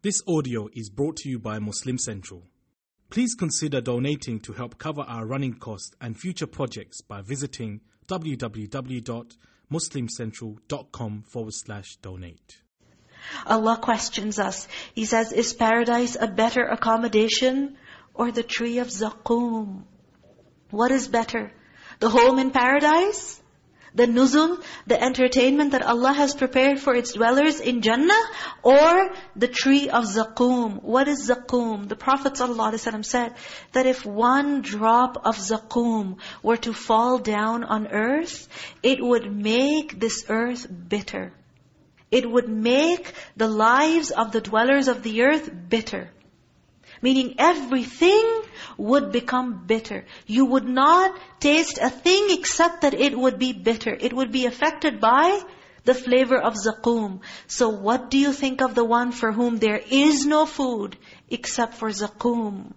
This audio is brought to you by Muslim Central. Please consider donating to help cover our running costs and future projects by visiting www.muslimcentral.com forward slash donate. Allah questions us. He says, is paradise a better accommodation or the tree of Zaqum? What is better? The home in paradise? The nuzul, the entertainment that Allah has prepared for its dwellers in Jannah? Or the tree of Zaqum? What is Zaqum? The Prophet ﷺ said that if one drop of Zaqum were to fall down on earth, it would make this earth bitter. It would make the lives of the dwellers of the earth bitter. Meaning everything would become bitter. You would not taste a thing except that it would be bitter. It would be affected by the flavor of zaqum. So what do you think of the one for whom there is no food except for zaqum?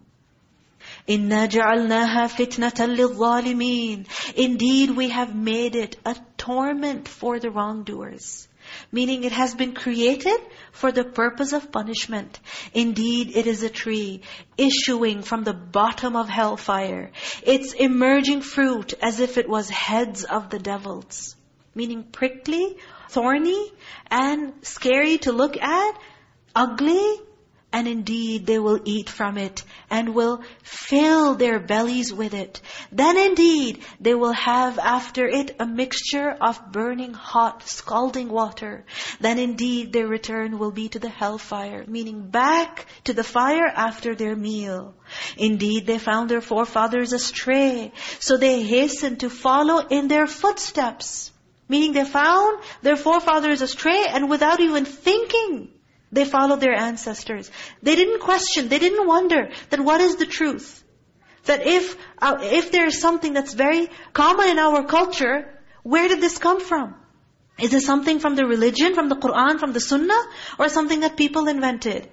إِنَّا جَعَلْنَاهَا فِتْنَةً لِلظَّالِمِينَ Indeed, we have made it a torment for the wrongdoers. Meaning it has been created for the purpose of punishment. Indeed, it is a tree issuing from the bottom of hellfire. Its emerging fruit as if it was heads of the devils. Meaning prickly, thorny, and scary to look at, ugly, and indeed they will eat from it and will fill their bellies with it. Then indeed they will have after it a mixture of burning hot, scalding water. Then indeed their return will be to the hellfire, meaning back to the fire after their meal. Indeed they found their forefathers astray, so they hastened to follow in their footsteps. Meaning they found their forefathers astray and without even thinking, they followed their ancestors. They didn't question, they didn't wonder that what is the truth. That if, uh, if there is something that's very common in our culture, where did this come from? Is it something from the religion, from the Qur'an, from the Sunnah? Or something that people invented?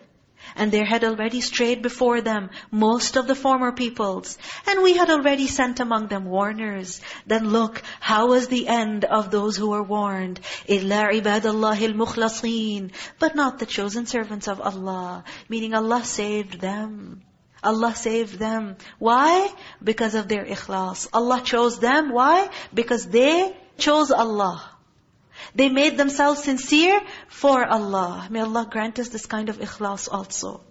And there had already strayed before them most of the former peoples. And we had already sent among them warners. Then look, how was the end of those who were warned? إِلَّا عِبَادَ اللَّهِ الْمُخْلَصِينَ But not the chosen servants of Allah. Meaning Allah saved them. Allah saved them. Why? Because of their ikhlas. Allah chose them. Why? Because they chose Allah. They made themselves sincere for Allah. May Allah grant us this kind of ikhlas also.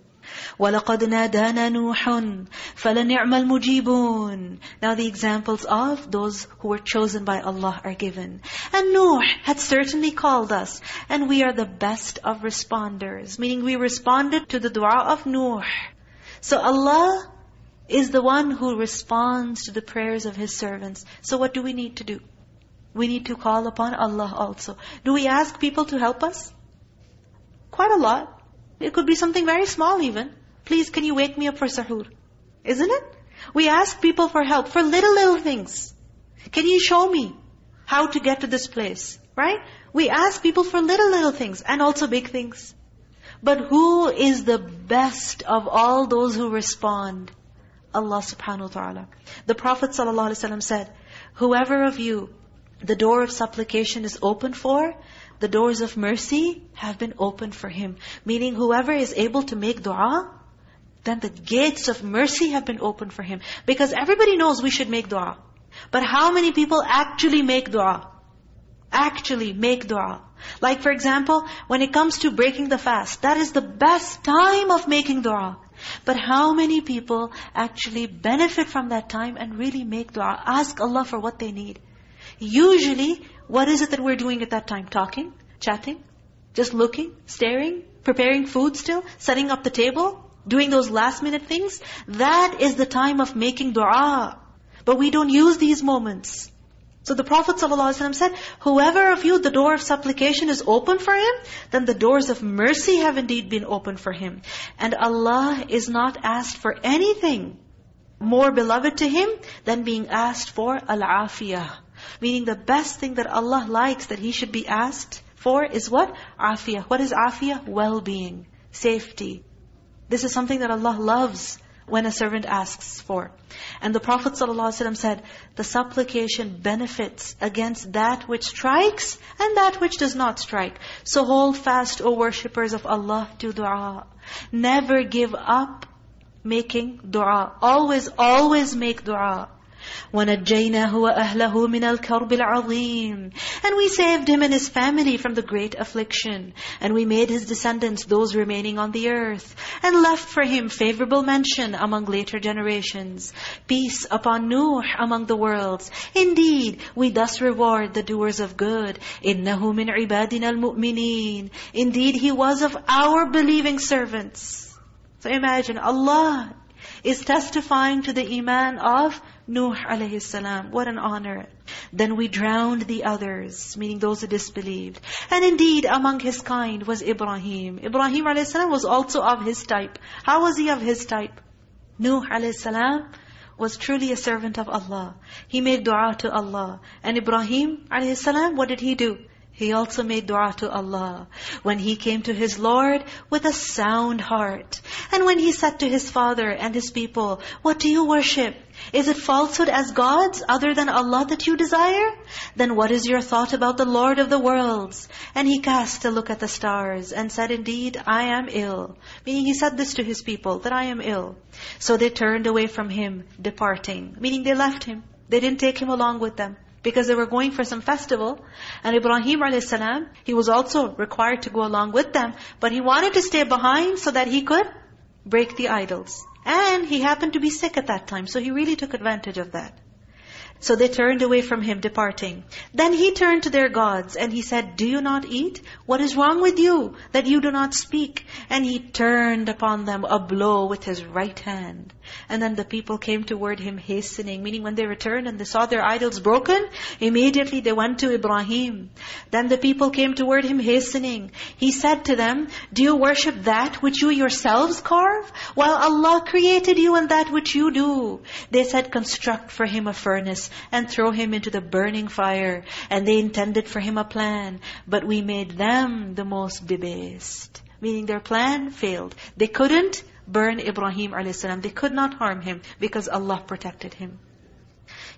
وَلَقَدْ نَادَانَا نُوحٌ فَلَنِعْمَ الْمُجِيبُونَ Now the examples of those who were chosen by Allah are given. And Nuh had certainly called us. And we are the best of responders. Meaning we responded to the dua of Nuh. So Allah is the one who responds to the prayers of His servants. So what do we need to do? We need to call upon Allah also. Do we ask people to help us? Quite a lot. It could be something very small even. Please, can you wake me up for sahur? Isn't it? We ask people for help for little, little things. Can you show me how to get to this place? Right? We ask people for little, little things and also big things. But who is the best of all those who respond? Allah subhanahu wa ta'ala. The Prophet ﷺ said, Whoever of you the door of supplication is open for, the doors of mercy have been opened for him. Meaning whoever is able to make dua, then the gates of mercy have been opened for him. Because everybody knows we should make dua. But how many people actually make dua? Actually make dua. Like for example, when it comes to breaking the fast, that is the best time of making dua. But how many people actually benefit from that time and really make dua? Ask Allah for what they need. Usually, what is it that we're doing at that time? Talking? Chatting? Just looking? Staring? Preparing food still? Setting up the table? Doing those last minute things? That is the time of making dua. But we don't use these moments. So the Prophet ﷺ said, Whoever of you the door of supplication is open for him, then the doors of mercy have indeed been opened for him. And Allah is not asked for anything more beloved to Him than being asked for al-afiyah. Meaning the best thing that Allah likes that He should be asked for is what? Afiyah. What is afiyah? Well-being, safety. This is something that Allah loves when a servant asks for. And the Prophet ﷺ said, the supplication benefits against that which strikes and that which does not strike. So hold fast, O worshippers of Allah, to dua. Never give up making dua. Always, always make dua. وَنَجَّيْنَاهُ وَأَهْلَهُ مِنَ الْكَرْبِ الْعَظِيمِ And we saved him and his family from the great affliction. And we made his descendants those remaining on the earth. And left for him favorable mention among later generations. Peace upon Nuh among the worlds. Indeed, we thus reward the doers of good. إِنَّهُ مِنْ عِبَادِنَا الْمُؤْمِنِينَ Indeed, he was of our believing servants. So imagine, Allah is testifying to the iman of Nuh alayhi salam. What an honor. Then we drowned the others, meaning those who disbelieved. And indeed, among his kind was Ibrahim. Ibrahim alayhi salam was also of his type. How was he of his type? Nuh alayhi salam was truly a servant of Allah. He made dua to Allah. And Ibrahim alayhi salam, what did he do? He also made dua to Allah when he came to his Lord with a sound heart. And when he said to his father and his people, What do you worship? Is it falsehood as gods other than Allah that you desire? Then what is your thought about the Lord of the worlds? And he cast a look at the stars and said, Indeed, I am ill. Meaning he said this to his people, that I am ill. So they turned away from him, departing. Meaning they left him. They didn't take him along with them because they were going for some festival. And Ibrahim a.s., he was also required to go along with them. But he wanted to stay behind so that he could break the idols. And he happened to be sick at that time, so he really took advantage of that. So they turned away from him, departing. Then he turned to their gods and he said, Do you not eat? What is wrong with you, that you do not speak? And he turned upon them a blow with his right hand. And then the people came toward him hastening, meaning when they returned and they saw their idols broken, immediately they went to Ibrahim. Then the people came toward him hastening. He said to them, Do you worship that which you yourselves carve? While Allah created you and that which you do. They said, Construct for him a furnace and throw him into the burning fire. And they intended for him a plan. But we made them the most debased. Meaning their plan failed. They couldn't burn Ibrahim a.s. They could not harm him because Allah protected him.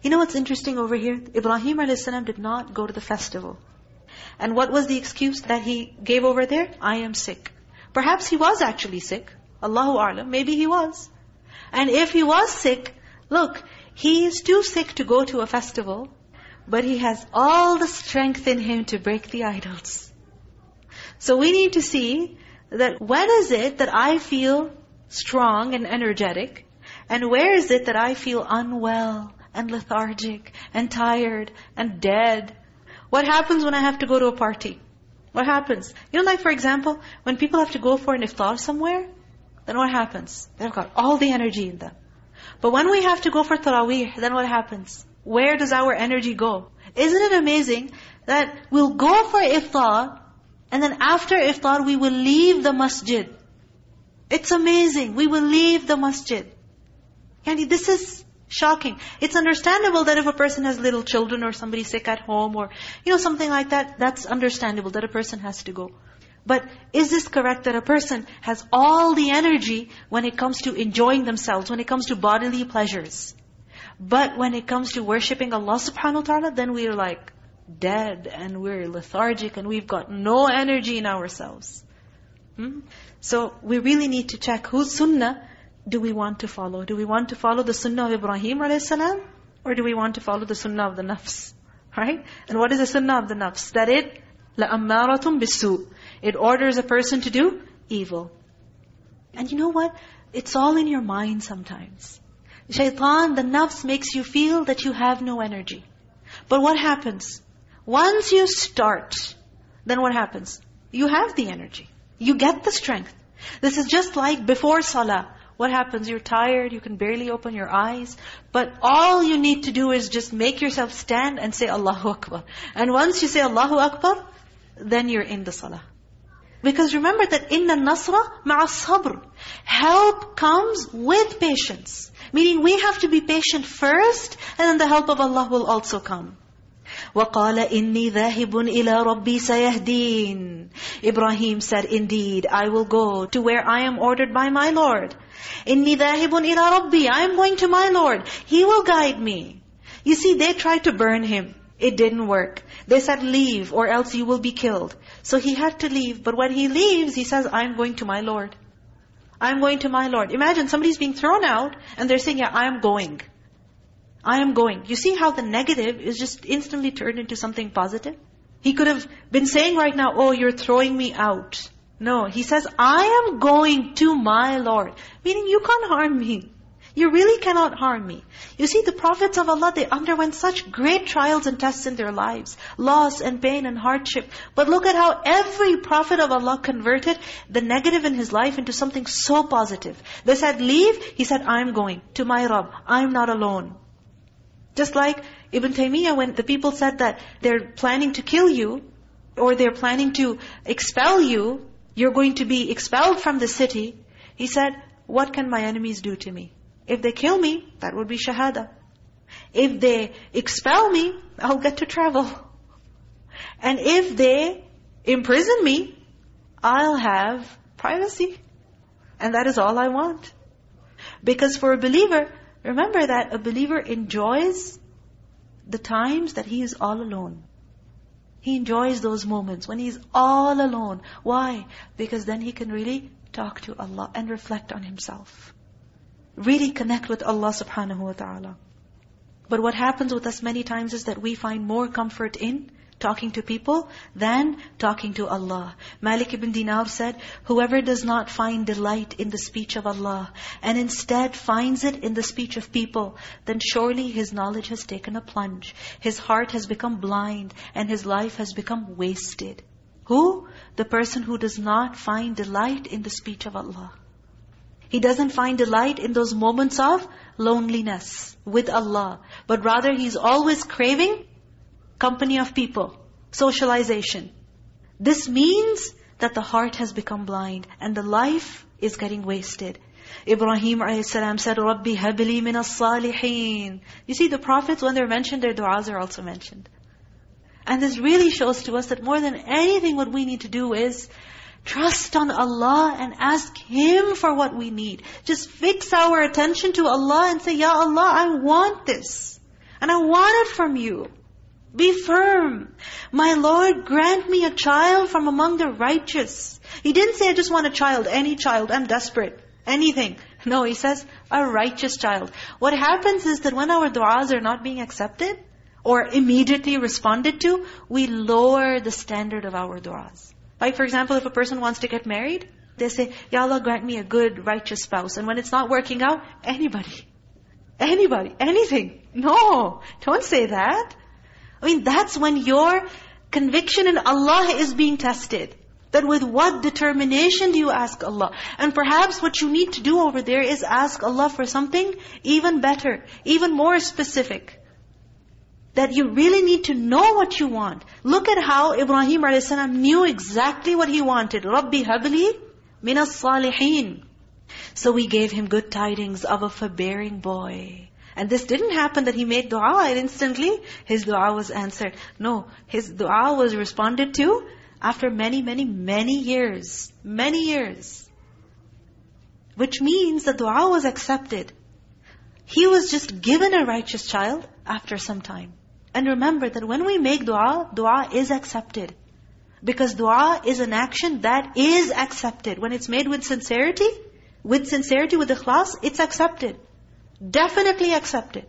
You know what's interesting over here? Ibrahim a.s. did not go to the festival. And what was the excuse that he gave over there? I am sick. Perhaps he was actually sick. Allahu A'lam. Maybe he was. And if he was sick, look, he is too sick to go to a festival, but he has all the strength in him to break the idols. So we need to see that when is it that I feel strong and energetic? And where is it that I feel unwell and lethargic and tired and dead? What happens when I have to go to a party? What happens? You know, like for example, when people have to go for an iftar somewhere, then what happens? They've got all the energy in them. But when we have to go for tarawih, then what happens? Where does our energy go? Isn't it amazing that we'll go for iftar, and then after iftar we will leave the masjid. It's amazing. We will leave the masjid. Yani this is shocking. It's understandable that if a person has little children or somebody sick at home or you know something like that, that's understandable that a person has to go. But is this correct that a person has all the energy when it comes to enjoying themselves, when it comes to bodily pleasures? But when it comes to worshipping Allah subhanahu wa ta'ala, then we're like dead and we're lethargic and we've got no energy in ourselves. Hmm? So we really need to check whose sunnah do we want to follow? Do we want to follow the sunnah of Ibrahim a.s. Or do we want to follow the sunnah of the nafs? Right? And what is the sunnah of the nafs? That it, لَأَمَّارَةٌ بِالسُّوء it orders a person to do evil. And you know what? It's all in your mind sometimes. Shaitan, the nafs makes you feel that you have no energy. But what happens? Once you start, then what happens? You have the energy. You get the strength. This is just like before salah. What happens? You're tired, you can barely open your eyes. But all you need to do is just make yourself stand and say Allahu Akbar. And once you say Allahu Akbar, then you're in the salah. Because remember that inna nasra ma'a sabr. Help comes with patience. Meaning we have to be patient first, and then the help of Allah will also come. وَقَالَ إِنِّي ذَاهِبٌ إِلَىٰ رَبِّي سَيَهْدِينَ Ibrahim said, Indeed, I will go to where I am ordered by my Lord. إِنِّي ذَاهِبٌ إِلَىٰ رَبِّي I am going to my Lord. He will guide me. You see, they tried to burn him. It didn't work. They said, leave or else you will be killed. So he had to leave. But when he leaves, he says, I'm going to my Lord. I'm going to my Lord. Imagine somebody's being thrown out and they're saying, yeah, I am going. I am going. You see how the negative is just instantly turned into something positive? He could have been saying right now, oh, you're throwing me out. No, he says, I am going to my Lord. Meaning you can't harm me. You really cannot harm me. You see, the prophets of Allah, they underwent such great trials and tests in their lives. Loss and pain and hardship. But look at how every prophet of Allah converted the negative in his life into something so positive. They said, leave. He said, I'm going to my Rabb. I'm not alone. Just like Ibn Taymiyyah, when the people said that they're planning to kill you, or they're planning to expel you, you're going to be expelled from the city. He said, what can my enemies do to me? If they kill me, that would be shahada. If they expel me, I'll get to travel. And if they imprison me, I'll have privacy. And that is all I want. Because for a believer, remember that a believer enjoys the times that he is all alone. He enjoys those moments when he's all alone. Why? Because then he can really talk to Allah and reflect on himself really connect with Allah subhanahu wa ta'ala. But what happens with us many times is that we find more comfort in talking to people than talking to Allah. Malik ibn Dinar said, whoever does not find delight in the speech of Allah and instead finds it in the speech of people, then surely his knowledge has taken a plunge. His heart has become blind and his life has become wasted. Who? The person who does not find delight in the speech of Allah. He doesn't find delight in those moments of loneliness with Allah. But rather he's always craving company of people, socialization. This means that the heart has become blind and the life is getting wasted. Ibrahim a.s. said, Rabbi habli min as-salihin. You see, the prophets, when they're mentioned, their du'as are also mentioned. And this really shows to us that more than anything what we need to do is Trust on Allah and ask Him for what we need. Just fix our attention to Allah and say, Ya Allah, I want this. And I want it from you. Be firm. My Lord, grant me a child from among the righteous. He didn't say, I just want a child, any child, I'm desperate, anything. No, He says, a righteous child. What happens is that when our du'as are not being accepted, or immediately responded to, we lower the standard of our du'as. Like for example, if a person wants to get married, they say, Ya Allah grant me a good, righteous spouse. And when it's not working out, anybody. Anybody, anything. No, don't say that. I mean, that's when your conviction in Allah is being tested. That with what determination do you ask Allah? And perhaps what you need to do over there is ask Allah for something even better, even more specific that you really need to know what you want. Look at how Ibrahim a.s. knew exactly what he wanted. Rabbi habli minas salihin. So we gave him good tidings of a forbearing boy. And this didn't happen that he made dua and instantly his dua was answered. No, his dua was responded to after many, many, many years. Many years. Which means the dua was accepted. He was just given a righteous child after some time. And remember that when we make dua, dua is accepted. Because dua is an action that is accepted. When it's made with sincerity, with sincerity, with ikhlas, it's accepted. Definitely accepted.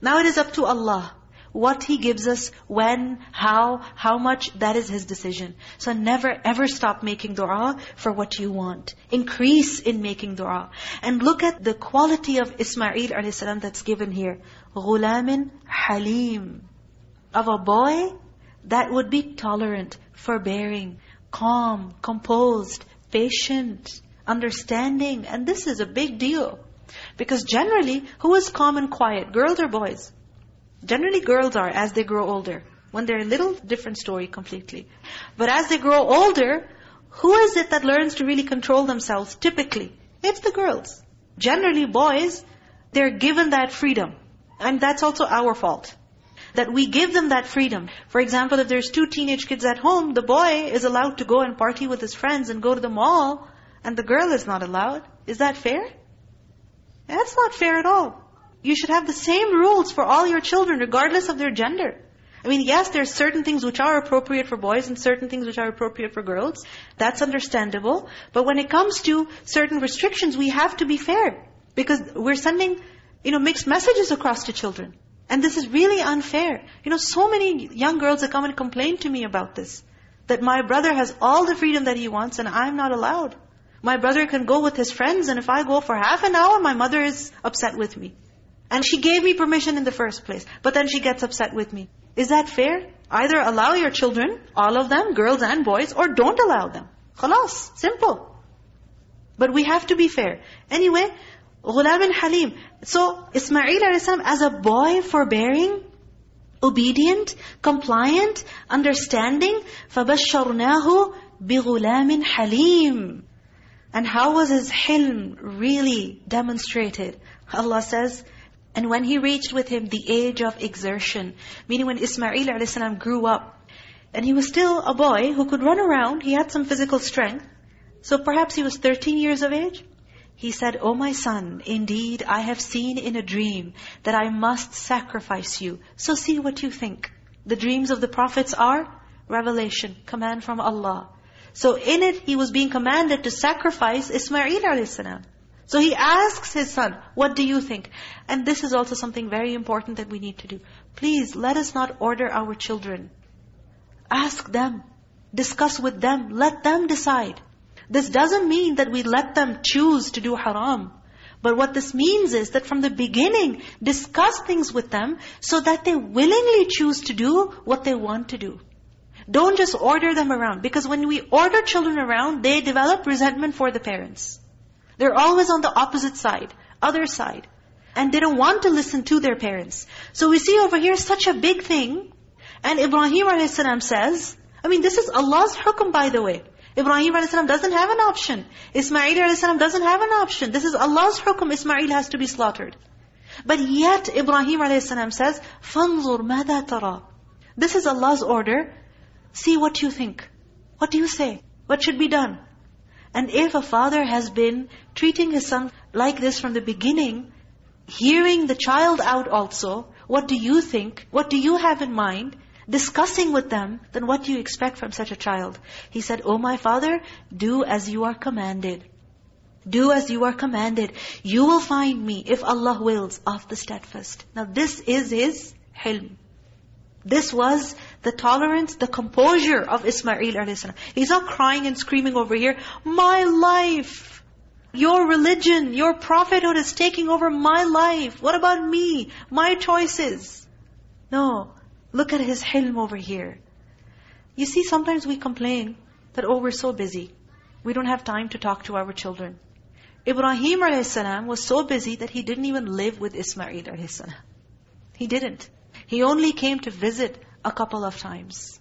Now it is up to Allah. What He gives us, when, how, how much, that is His decision. So never ever stop making dua for what you want. Increase in making dua. And look at the quality of Ismail a.s. that's given here. غُلَامٍ حَلِيمٍ of a boy that would be tolerant, forbearing, calm, composed, patient, understanding. And this is a big deal. Because generally, who is calm and quiet? Girls or boys? Generally girls are as they grow older. When they're a little, different story completely. But as they grow older, who is it that learns to really control themselves typically? It's the girls. Generally boys, they're given that freedom. And that's also our fault. That we give them that freedom. For example, if there's two teenage kids at home, the boy is allowed to go and party with his friends and go to the mall, and the girl is not allowed. Is that fair? That's not fair at all. You should have the same rules for all your children, regardless of their gender. I mean, yes, there are certain things which are appropriate for boys and certain things which are appropriate for girls. That's understandable. But when it comes to certain restrictions, we have to be fair. Because we're sending, you know, mixed messages across to children. And this is really unfair. You know, so many young girls that come and complain to me about this. That my brother has all the freedom that he wants and I'm not allowed. My brother can go with his friends and if I go for half an hour, my mother is upset with me. And she gave me permission in the first place. But then she gets upset with me. Is that fair? Either allow your children, all of them, girls and boys, or don't allow them. Khalas, simple. But we have to be fair. Anyway, Ghulam Halim. So, Ismail a.s. as a boy forbearing, obedient, compliant, understanding, فَبَشَّرْنَاهُ بِغُلَامٍ حَلِيمٍ And how was his hilm really demonstrated? Allah says, and when he reached with him the age of exertion, meaning when Ismail a.s. grew up, and he was still a boy who could run around, he had some physical strength, so perhaps he was 13 years of age. he said, O my son, indeed I have seen in a dream that I must sacrifice you. So see what you think. The dreams of the prophets are revelation, command from Allah. So in it, he was being commanded to sacrifice Ismail a.s. So he asks his son, what do you think? And this is also something very important that we need to do. Please, let us not order our children. Ask them. Discuss with them. Let them decide. This doesn't mean that we let them choose to do haram. But what this means is that from the beginning, discuss things with them so that they willingly choose to do what they want to do. Don't just order them around. Because when we order children around, they develop resentment for the parents. They're always on the opposite side, other side. And they don't want to listen to their parents. So we see over here such a big thing. And Ibrahim a.s. says, I mean this is Allah's hukum by the way. Ibrahim a.s. doesn't have an option. Ismail a.s. doesn't have an option. This is Allah's hukum, Ismail has to be slaughtered. But yet Ibrahim a.s. says, فَانْظُرْ مَاذَا تَرَى This is Allah's order. See what you think. What do you say? What should be done? And if a father has been treating his son like this from the beginning, hearing the child out also, what do you think? What do you have in mind? Discussing with them, then what do you expect from such a child? He said, Oh my father, do as you are commanded. Do as you are commanded. You will find me, if Allah wills, of the steadfast. Now this is his hilm. This was the tolerance, the composure of Ismail a.s. He's not crying and screaming over here, my life, your religion, your prophethood is taking over my life. What about me? My choices. No, look at his hilm over here. You see, sometimes we complain that, oh, we're so busy. We don't have time to talk to our children. Ibrahim a.s. was so busy that he didn't even live with Ismail a.s. He didn't. He only came to visit a couple of times.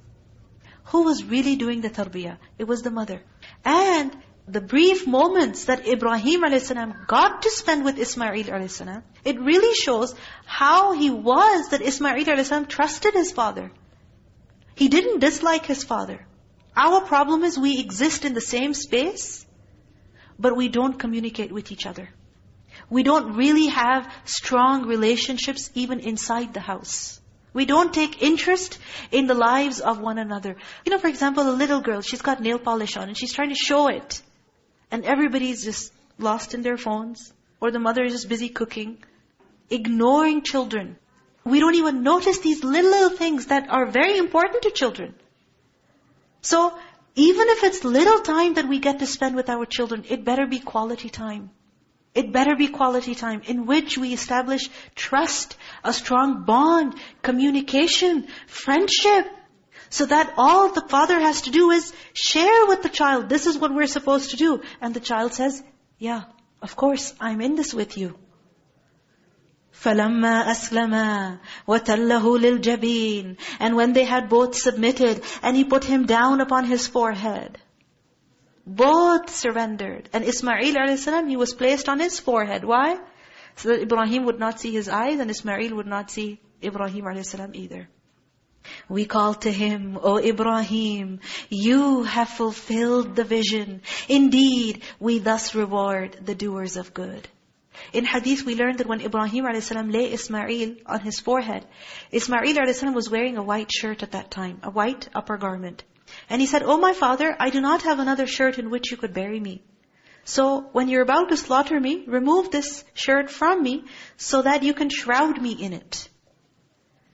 Who was really doing the tarbiyah? It was the mother. And the brief moments that Ibrahim a.s. got to spend with Ismail a.s., it really shows how he was that Ismail a.s. trusted his father. He didn't dislike his father. Our problem is we exist in the same space, but we don't communicate with each other. We don't really have strong relationships even inside the house. We don't take interest in the lives of one another. You know, for example, a little girl, she's got nail polish on and she's trying to show it. And everybody's just lost in their phones. Or the mother is just busy cooking. Ignoring children. We don't even notice these little, little things that are very important to children. So, even if it's little time that we get to spend with our children, it better be quality time. It better be quality time in which we establish trust, a strong bond, communication, friendship. So that all the father has to do is share with the child, this is what we're supposed to do. And the child says, yeah, of course, I'm in this with you. فَلَمَّا أَسْلَمَا وَتَلَّهُ لِلْجَبِينَ And when they had both submitted, and he put him down upon his forehead. Both surrendered. And Ismail a.s., he was placed on his forehead. Why? So that Ibrahim would not see his eyes and Ismail would not see Ibrahim a.s. either. We call to him, O Ibrahim, you have fulfilled the vision. Indeed, we thus reward the doers of good. In hadith, we learned that when Ibrahim a.s. lay Ismail on his forehead, Ismail a.s. was wearing a white shirt at that time, a white upper garment. And he said, Oh my father, I do not have another shirt in which you could bury me. So when you're about to slaughter me, remove this shirt from me so that you can shroud me in it.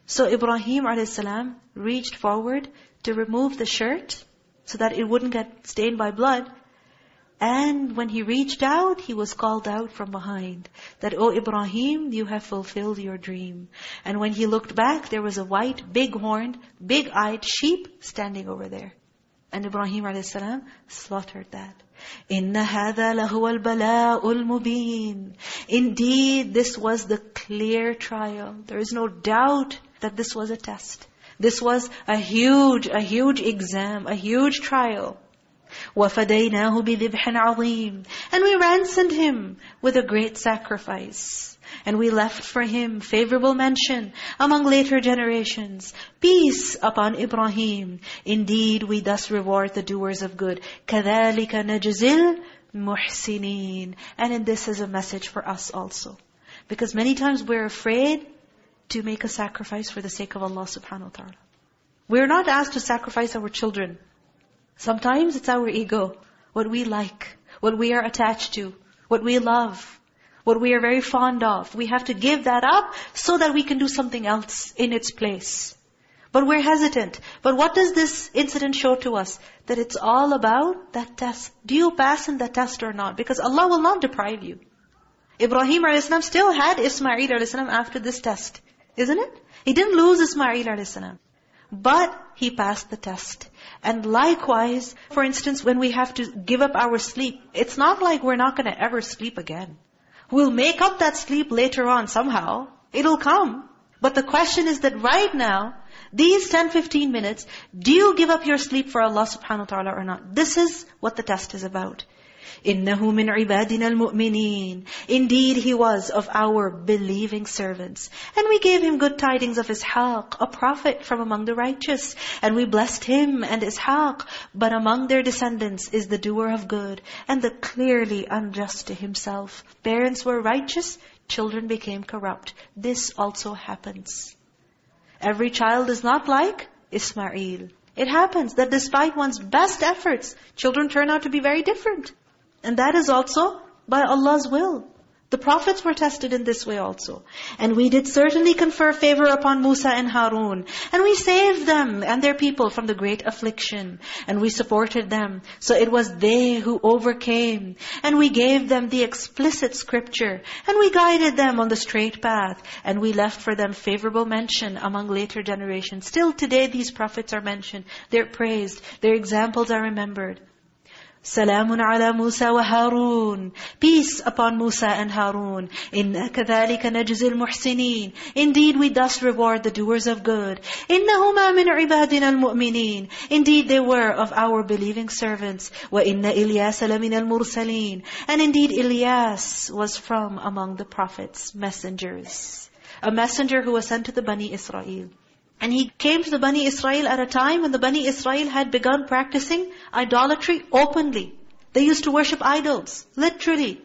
So Ibrahim a.s. reached forward to remove the shirt so that it wouldn't get stained by blood. And when he reached out, he was called out from behind that, Oh Ibrahim, you have fulfilled your dream. And when he looked back, there was a white, big-horned, big-eyed sheep standing over there. And Ibrahim a.s. slaughtered that. Inna hada lahuwal bala'ul mubin. Indeed, this was the clear trial. There is no doubt that this was a test. This was a huge, a huge exam, a huge trial. وَفَدَيْنَاهُ بِذِبْحٍ عَظِيمٍ And we ransomed him with a great sacrifice. And we left for him favorable mention among later generations. Peace upon Ibrahim. Indeed, we thus reward the doers of good. كَذَلِكَ نَجْزِلْ مُحْسِنِينَ And in this is a message for us also. Because many times we're afraid to make a sacrifice for the sake of Allah subhanahu wa ta'ala. We're not asked to sacrifice our children. Sometimes it's our ego, what we like, what we are attached to, what we love, what we are very fond of. We have to give that up so that we can do something else in its place. But we're hesitant. But what does this incident show to us? That it's all about that test. Do you pass in that test or not? Because Allah will not deprive you. Ibrahim a.s. still had Ismail a.s. after this test. Isn't it? He didn't lose Ismail a.s. But he passed the test. And likewise, for instance, when we have to give up our sleep, it's not like we're not going to ever sleep again. We'll make up that sleep later on somehow. It'll come. But the question is that right now, these 10, 15 minutes, do you give up your sleep for Allah subhanahu wa ta'ala or not? This is what the test is about. إِنَّهُ مِنْ عِبَادِنَا الْمُؤْمِنِينَ Indeed, he was of our believing servants. And we gave him good tidings of Ishaq, a prophet from among the righteous. And we blessed him and Ishaq. But among their descendants is the doer of good, and the clearly unjust to himself. Parents were righteous, children became corrupt. This also happens. Every child is not like Ismail. It happens that despite one's best efforts, children turn out to be very different. And that is also by Allah's will. The prophets were tested in this way also. And we did certainly confer favor upon Musa and Harun. And we saved them and their people from the great affliction. And we supported them. So it was they who overcame. And we gave them the explicit scripture. And we guided them on the straight path. And we left for them favorable mention among later generations. Still today these prophets are mentioned. They're praised. Their examples are remembered. Salamun ala Musa wa Harun. Peace upon Musa and Harun. Inna كَذَلِكَ نَجْزِي الْمُحْسِنِينَ Indeed, we thus reward the doers of good. إِنَّهُمَا مِنْ عِبَادِنَا الْمُؤْمِنِينَ Indeed, they were of our believing servants. وَإِنَّ إِلْيَاسَ لَمِنَ الْمُرْسَلِينَ And indeed, Ilyas was from among the prophets, messengers. A messenger who was sent to the Bani Israel. And he came to the Bani Israel at a time when the Bani Israel had begun practicing idolatry openly. They used to worship idols, literally.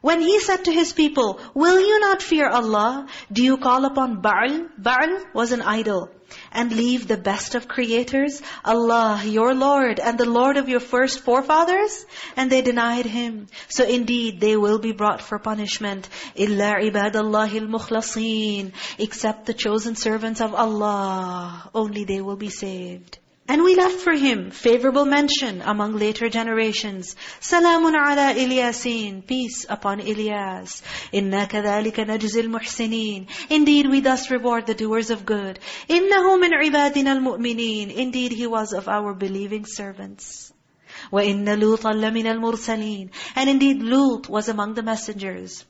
When he said to his people, Will you not fear Allah? Do you call upon Baal? Baal was an idol and leave the best of creators, Allah, your Lord, and the Lord of your first forefathers? And they denied Him. So indeed, they will be brought for punishment. إِلَّا عِبَادَ اللَّهِ الْمُخْلَصِينَ Except the chosen servants of Allah. Only they will be saved. And we left for him favorable mention among later generations. Salamun ala Ilyasin. Peace upon Ilyas. Inna kadhalika najzil muhsinin. Indeed, we thus reward the doers of good. Innahu min ibadina al-mu'minin. Indeed, he was of our believing servants. وَإِنَّ لُوطًا لَمِنَ الْمُرْسَلِينَ And indeed, Lut was among the messengers.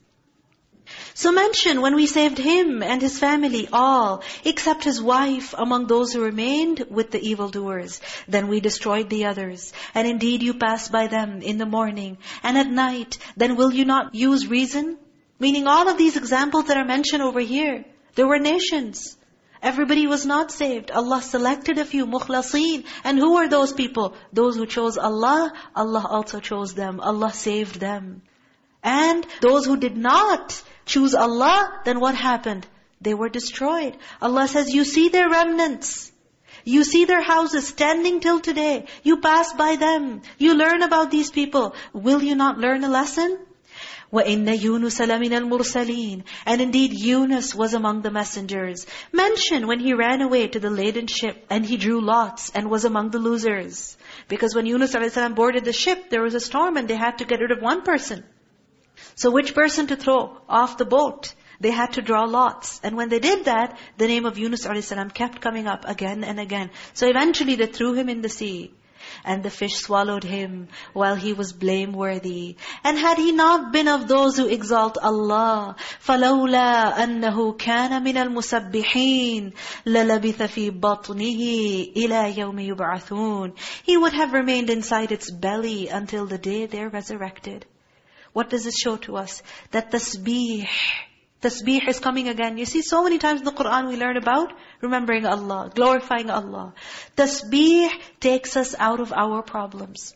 So mention when we saved him and his family, all, except his wife, among those who remained with the evildoers. Then we destroyed the others. And indeed you pass by them in the morning and at night. Then will you not use reason? Meaning all of these examples that are mentioned over here, There were nations. Everybody was not saved. Allah selected a few, mukhlaseen. And who are those people? Those who chose Allah, Allah also chose them. Allah saved them. And those who did not choose Allah, then what happened? They were destroyed. Allah says, you see their remnants. You see their houses standing till today. You pass by them. You learn about these people. Will you not learn a lesson? وَإِنَّ يُونُسَ لَمِنَ الْمُرْسَلِينَ And indeed Yunus was among the messengers. Mention when he ran away to the laden ship and he drew lots and was among the losers. Because when Yunus a.s. boarded the ship, there was a storm and they had to get rid of one person. So which person to throw off the boat? They had to draw lots. And when they did that, the name of Yunus a.s. kept coming up again and again. So eventually they threw him in the sea. And the fish swallowed him while he was blameworthy. And had he not been of those who exalt Allah, فَلَوْلَا أَنَّهُ كَانَ مِنَ الْمُسَبِّحِينَ لَلَبِثَ فِي بَطْنِهِ إِلَى يَوْمِ يُبْعَثُونَ He would have remained inside its belly until the day they're resurrected. What does it show to us? That tasbih, tasbih is coming again. You see, so many times in the Qur'an we learn about remembering Allah, glorifying Allah. Tasbih takes us out of our problems.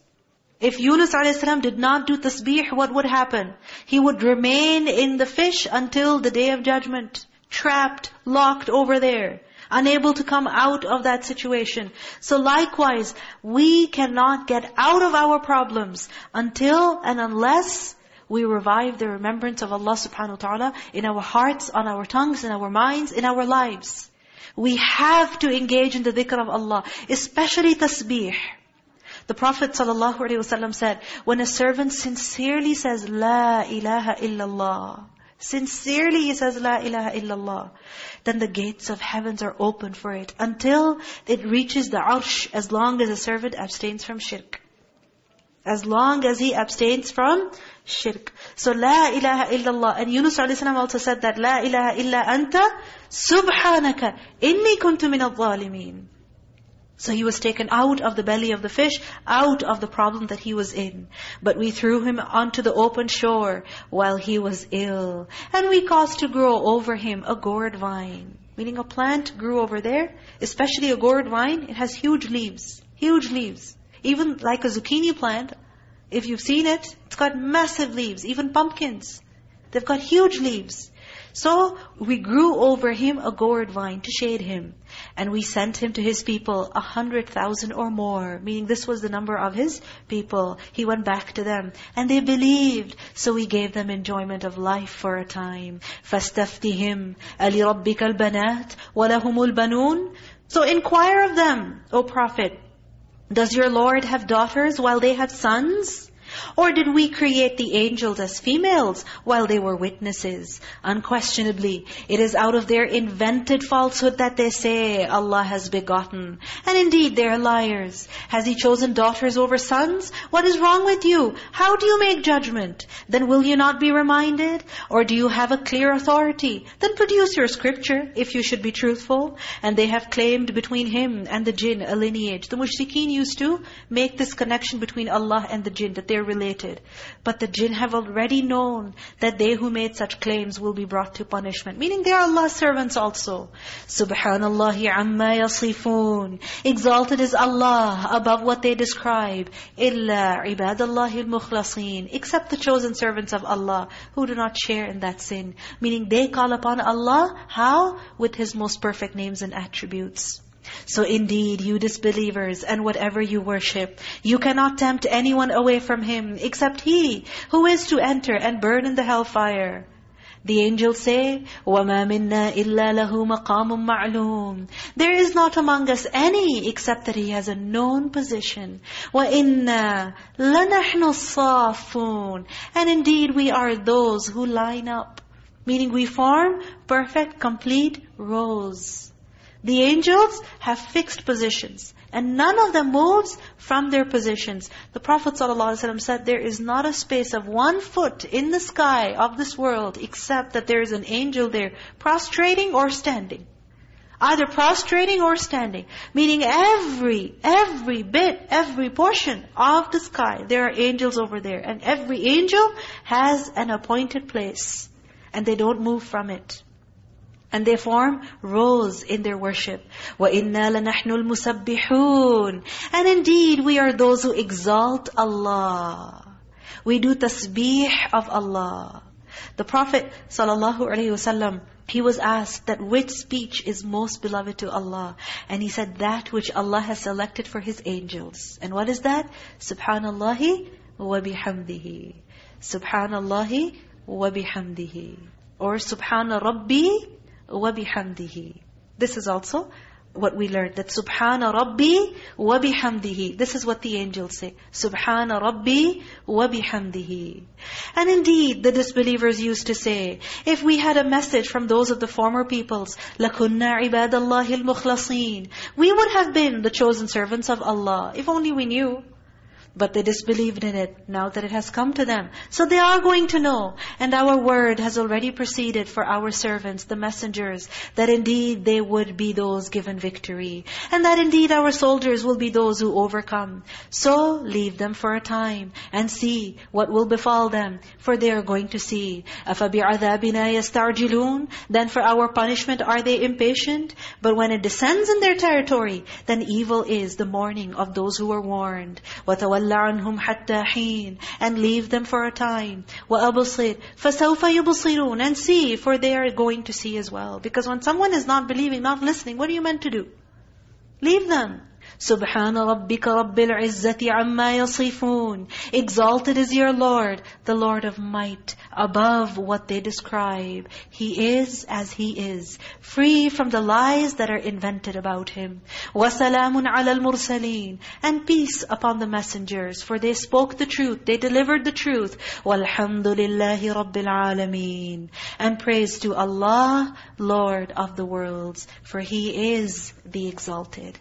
If Yunus a.s. did not do tasbih, what would happen? He would remain in the fish until the day of judgment. Trapped, locked over there. Unable to come out of that situation. So likewise, we cannot get out of our problems until and unless we revive the remembrance of Allah subhanahu wa ta'ala in our hearts, on our tongues, in our minds, in our lives. We have to engage in the dhikr of Allah, especially tasbih. The Prophet ﷺ said, when a servant sincerely says, La ilaha illallah, sincerely he says, La ilaha illallah, then the gates of heavens are open for it until it reaches the arsh as long as a servant abstains from shirk. As long as he abstains from shirk. So La ilaha illallah. And Yunus a.s. also said that La ilaha illa anta subhanaka inni kuntu min al-zalimin. So he was taken out of the belly of the fish, out of the problem that he was in. But we threw him onto the open shore while he was ill. And we caused to grow over him a gourd vine. Meaning a plant grew over there, especially a gourd vine, it has huge leaves. Huge leaves. Even like a zucchini plant, if you've seen it, it's got massive leaves, even pumpkins. They've got huge leaves. So we grew over him a gourd vine to shade him. And we sent him to his people, a hundred thousand or more. Meaning this was the number of his people. He went back to them. And they believed. So we gave them enjoyment of life for a time. فَاسْتَفْتِهِمْ أَلِرَبِّكَ الْبَنَاتِ وَلَهُمُ الْبَنُونَ So inquire of them, O Prophet. Does your Lord have daughters while they have sons? Or did we create the angels as females while they were witnesses? Unquestionably, it is out of their invented falsehood that they say, Allah has begotten. And indeed, they are liars. Has He chosen daughters over sons? What is wrong with you? How do you make judgment? Then will you not be reminded? Or do you have a clear authority? Then produce your scripture, if you should be truthful. And they have claimed between him and the jinn a lineage. The mushrikeen used to make this connection between Allah and the jinn, that they're related. But the jinn have already known that they who made such claims will be brought to punishment. Meaning they are Allah's servants also. Subhanallah amma yasifun. Exalted is Allah above what they describe. Illa ibadallahi al-mukhlasin. Except the chosen servants of Allah who do not share in that sin. Meaning they call upon Allah, how? With His most perfect names and attributes. So indeed, you disbelievers and whatever you worship, you cannot tempt anyone away from Him except He who is to enter and burn in the hellfire. The angels say, وَمَا مِنَّا إِلَّا لَهُ مَقَامٌ مَعْلُومٌ There is not among us any except that he has a known position. وَإِنَّا لَنَحْنُ الصَّافُونَ And indeed we are those who line up. Meaning we form perfect, complete rows. The angels have fixed positions. And none of them moves from their positions. The Prophet ﷺ said, there is not a space of one foot in the sky of this world except that there is an angel there prostrating or standing. Either prostrating or standing. Meaning every, every bit, every portion of the sky, there are angels over there. And every angel has an appointed place. And they don't move from it. And they form rows in their worship. وَإِنَّا لَنَحْنُ الْمُسَبِّحُونَ And indeed, we are those who exalt Allah. We do tasbih of Allah. The Prophet ﷺ, he was asked that which speech is most beloved to Allah. And he said that which Allah has selected for His angels. And what is that? Subhanallah wa bihamdihi. Subhanallah wa bihamdihi. Or Subhana Rabbi wa bihamdihi. This is also what we learned, that Subhana Rabbi wa bihamdihi. This is what the angels say. Subhana Rabbi wa bihamdihi. And indeed, the disbelievers used to say, if we had a message from those of the former peoples, لَكُنَّا عِبَادَ اللَّهِ الْمُخْلَصِينَ We would have been the chosen servants of Allah, if only we knew. But they disbelieved in it now that it has come to them. So they are going to know. And our word has already proceeded for our servants, the messengers, that indeed they would be those given victory. And that indeed our soldiers will be those who overcome. So leave them for a time and see what will befall them. For they are going to see. أَفَبِعَذَابِنَا يَسْتَعْجِلُونَ Then for our punishment are they impatient? But when it descends in their territory, then evil is the morning of those who are warned. وَتَوَلَّ عنهم حتى حين and leave them for a time وأبصر فسوف يبصرون and see for they are going to see as well because when someone is not believing not listening what are you meant to do leave them سبحان ربك رب العزة عما يصفون Exalted is your Lord, the Lord of might, above what they describe. He is as He is, free from the lies that are invented about Him. وَسَلَامٌ عَلَى الْمُرْسَلِينَ And peace upon the messengers, for they spoke the truth, they delivered the truth. وَالْحَمْدُ لِلَّهِ رَبِّ الْعَالَمِينَ And praise to Allah, Lord of the worlds, for He is the exalted.